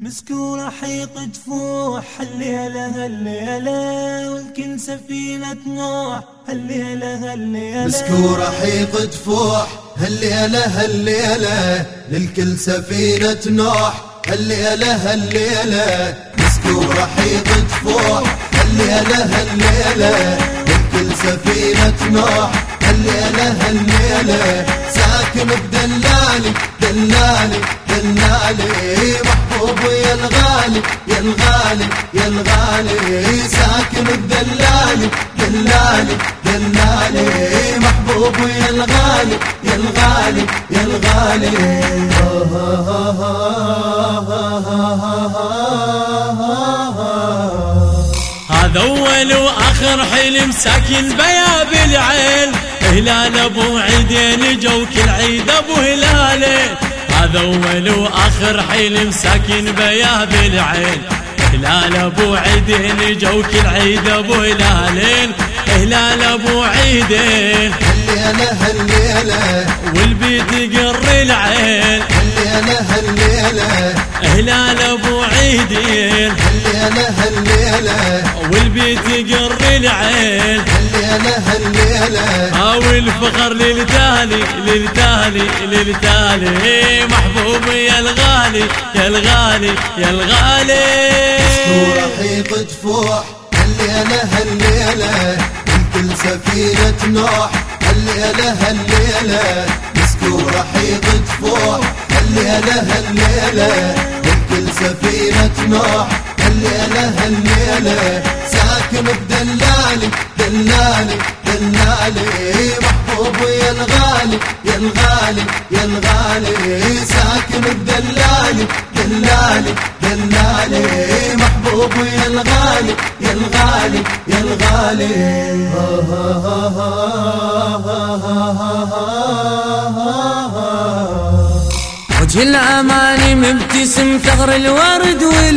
مسكو رحيق تفوح الليلة هالليلة والكل سفينة نوح هالليلة هالليلة. مسكو رحيق تفوح هالليلة هالليلة للكل سفينة نوح هالليلة هالليلة. مسكو رحيق تفوح هالليلة هالليلة للكل سفينة نوح هالليلة هالليلة. ساكن بدلالي دلالي دلالي. يا الغالي يا الغالي ساكن بدلالي دلالي دلالي محبوب يا الغالي يا الغالي يا الغالي. هذا أول وآخر حلم ساكن بيا بالعين هلال أبو عيدين جو كل عيد أبو هلالين هذا اول وآخر حلم ساكن بيا بالعين. هلال أبو عيدين جو كل عيد أبو هلالين هلال أبو عيدين. هالليلة هالليلة والبيت قر العين. هالليلة هالليلة هلال أبو عيدين. هالليلة هالليلة. والبيت قر العين. هالليلة هالليلة. أو الفخر للتالي للتالي للتالي محبوب يا الغالي يا الغالي يا الغالي. ورحيق تفوح هالليلة هالليلة. الكل سفينة نوح هالليلة هالليلة. مسكو رحيق تفوح هالليلة هالليلة. الكل سفينة نوح ساكن بدلالي دلالي دلالي. محبوب يا الغالي يا الغالي يا الغالي ساكن بدلالي دلالي دلالي. محبوب يا الغالي يا الغالي يا الغالي وجه الأماني مبتسم ثغر الورد عيدون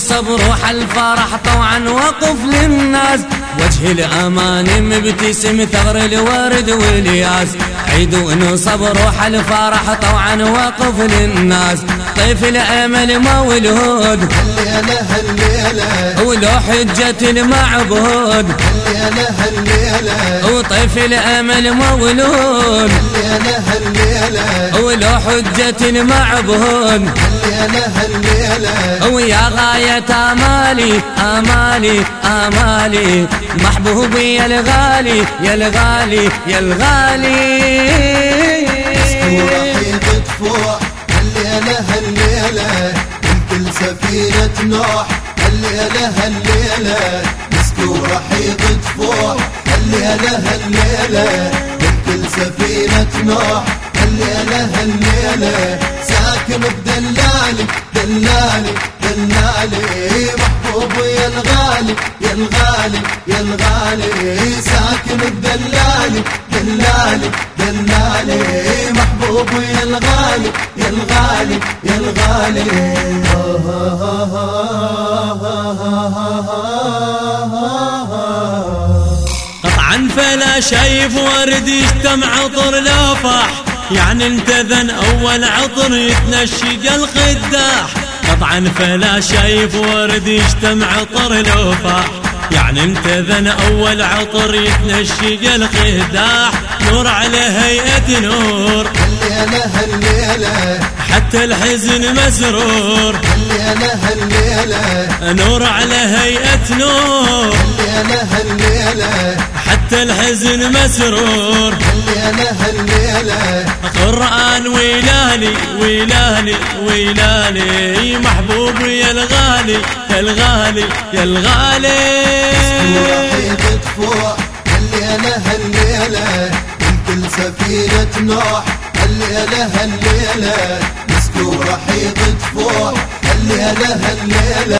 الصبر وحل فرح طوعا وقف للناس. وجه الأماني مبتسم ثغر الورد وإلياس. عيدون صبر وحل فرح طوعا وقف للناس. طيف الأمل هالليلة هالليلة ولو حجة المعبود. وطيف الأمل مولود هالليلة هالليلة ولو حجة المعبود هالليلة هالليلة ويا غاية آمالي آمالي آمالي. محبوبي يا الغالي يا الغالي يا الغالي. ورحيق تفوح هالليلة هالليلة الكل سفينة نوح. هالليلة هالليلة مسكو رحيق تفوح هالليلة هالليلة الكل سفينة نوح. هالليلة هالليلة. ساكن بدلالي دلالي دلالي. محبوب يا الغالي يا الغالي يا الغالي. ساكن بدلالي دلالي دلالي. محبوب يا الغالي يا الغالي يا الغالي. قطعا فلا شايف ورد يجتمع عطر لافح يعني انت ذن اول عطر يتنشق القداح قطعا فلا شايف ورد يجتمع عطر لافح يعني انت ذن اول عطر يتنشق القداح نور على هيئة نور. هالليلة هالليلة حتى الحزن مسرور هالليلة هالليلة نور على هيئة نور. هالليلة هالليلة حتى الحزن مسرور. هالليلة هالليلة قرآن ويلالي ويلالي ويلالي محبوب يا الغالي يا الغالي يا الغالي. ورحيق تفوح هالليلة هالليلة الكل سفينة نوح. هالليلة هالليلة مسكو رحيق تفوح هالليلة هالليلة